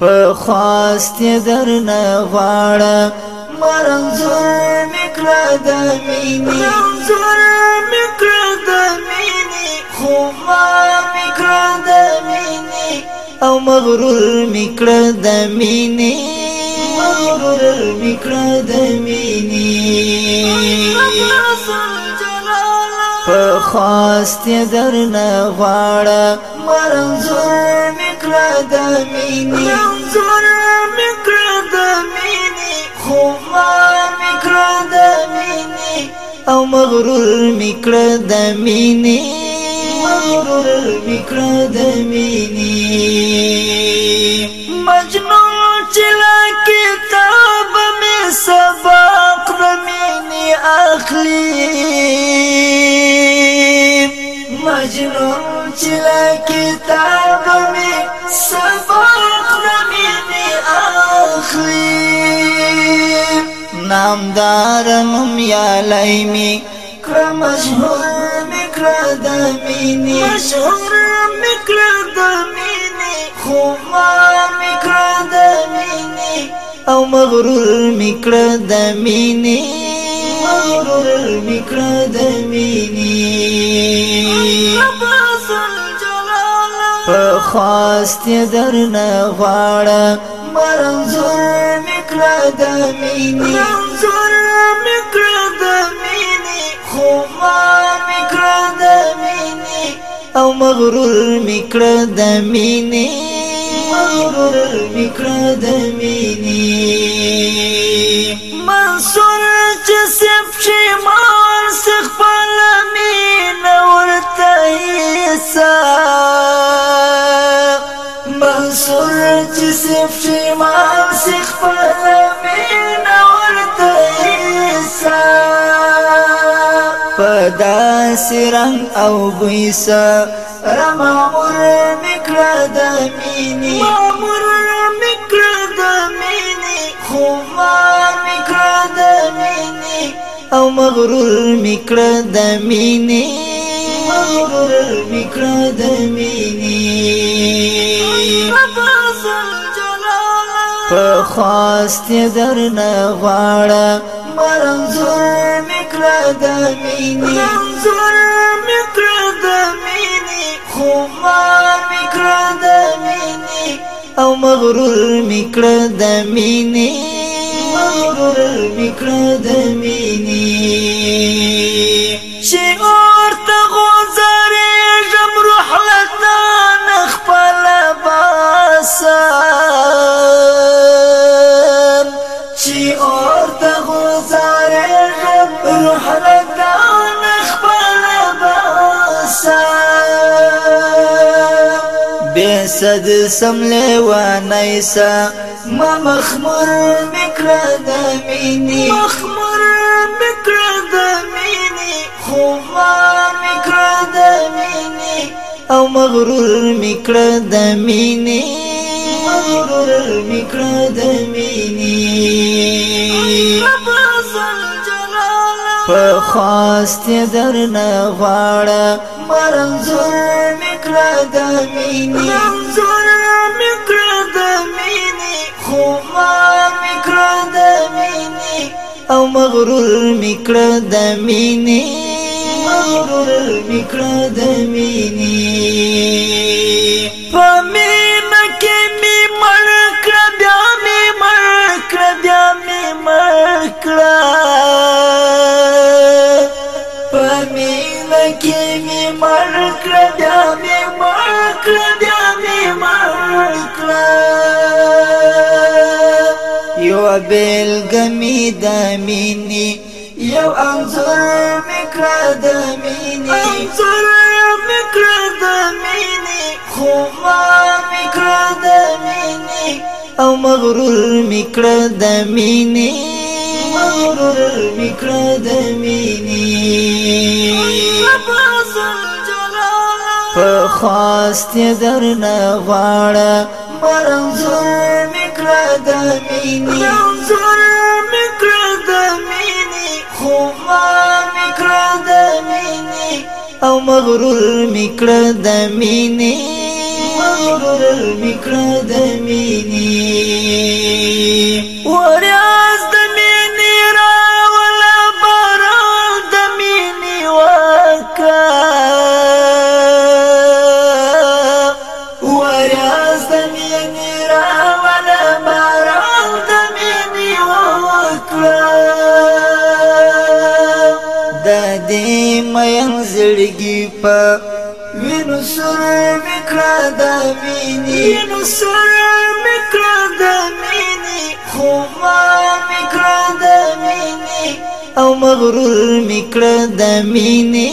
په خواست در نه غواړه مرنزور میکړه د مینې مرنزور میکړه د مینې خو ما میکړه د مینې او مغرور میکړه د مینې مغرور میکړه د مینې په خواست درنه غواړه مرنزور میکړه د مینې مرنزور میکړه د مینې خو میکړه د مینې او مغرور میکړه د مینې مغرور میکړه د مینې مجنون چلا کتاب می سبق د مینې اخلي مجنون چې لا کتاب مې سبق نمینه اخلي نامدار ممیا لایمی کړه مشهور مې کړه د مینې مشهور مې کړه د مینې خو ما مې کړه د مینې او مغرور مې کړه د مینې مغرور مې کړه د مینې درخواست درنه غواړه مرنزور میکړه د مینې منزور میکړه د مینې خو ما میکړه د مینې او مغرور میکړه د مینې مغرور میکړه د مینې ایمان سیخ پل مین ورد ایسا پدا سرنگ او بیسا رمامور مکر دمینی مامور مکر دميني خوما مکر دميني او مغرور مكرا دميني مغرور مكرا دميني په خواست در نه غواړه مرنزور میکړه د مینې مرنزور میکړه د مینې خو ما میکړه د مینې او مغرور میکړه د مینې مغرور میکړه د مینې چې صد سم لیوانی سا ما مخمر مکر دامینی مخمر مکر دامینی خوفار مکر دامینی او مغرور مکر دامینی مغرور مکر دامینی رب زل جلال په خواست در نه غواړه مرنزور میکړه د مینې مرنزور میکړه د مینې خو ما میکړه د مینې او مغرور میکړه د مینې مغرور میکړه د مینې یو بیلګمی د مینې یو انځور میکړه د مینې انځور میکړه د مینې خو ما میکړه د مینې او مغرور میکړه د مینې مغرور میکړه د مینې داستې درنه غواړه مرنزور میکړه د مینې مرنزور میکړه د مینې خو ما میکړه د مینې او مغرور میکړه د مینې مغرور میکړه د مینې وریا کړه دې مېن زړګي په وینو سر میکړه د مینې وینو سر میکړه د مینې خو ما میکړه د مینې او مغرور میکړه د مینې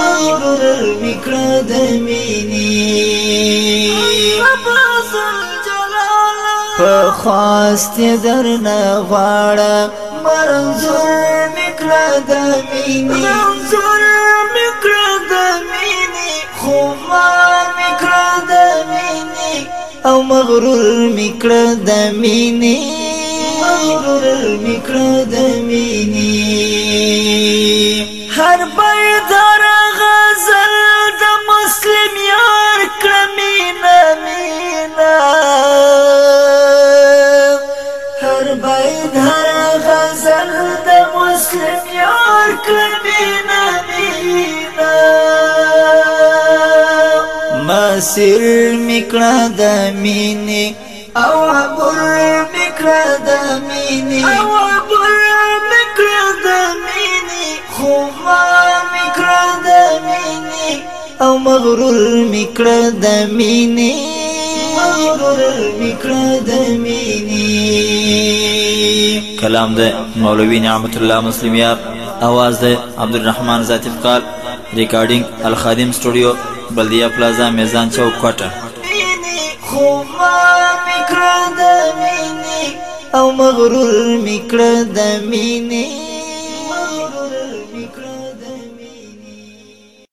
مغرور میکړه د مینې په خواست درنه غواړم مرنځور کړه د مینې رمزور مې او مغرور مې کړه مغرور مې کړه هر قلبنا مینا مسیر میکړه د مینې او عبر میکړه د مینې او عبر میکړه د مینې خو ما میکړه د مینې او مغرور میکړه د مینې مغرور میکړه د مینې کلام د مولوی نعمت الله مسلم یار आवाज़ दे अब्दुलरहमान जातिफकार recording Alkhadim studio Baldia plaza میزان چوک کوټه خو ما میکړه د مینې او مغرور میکړه د مینې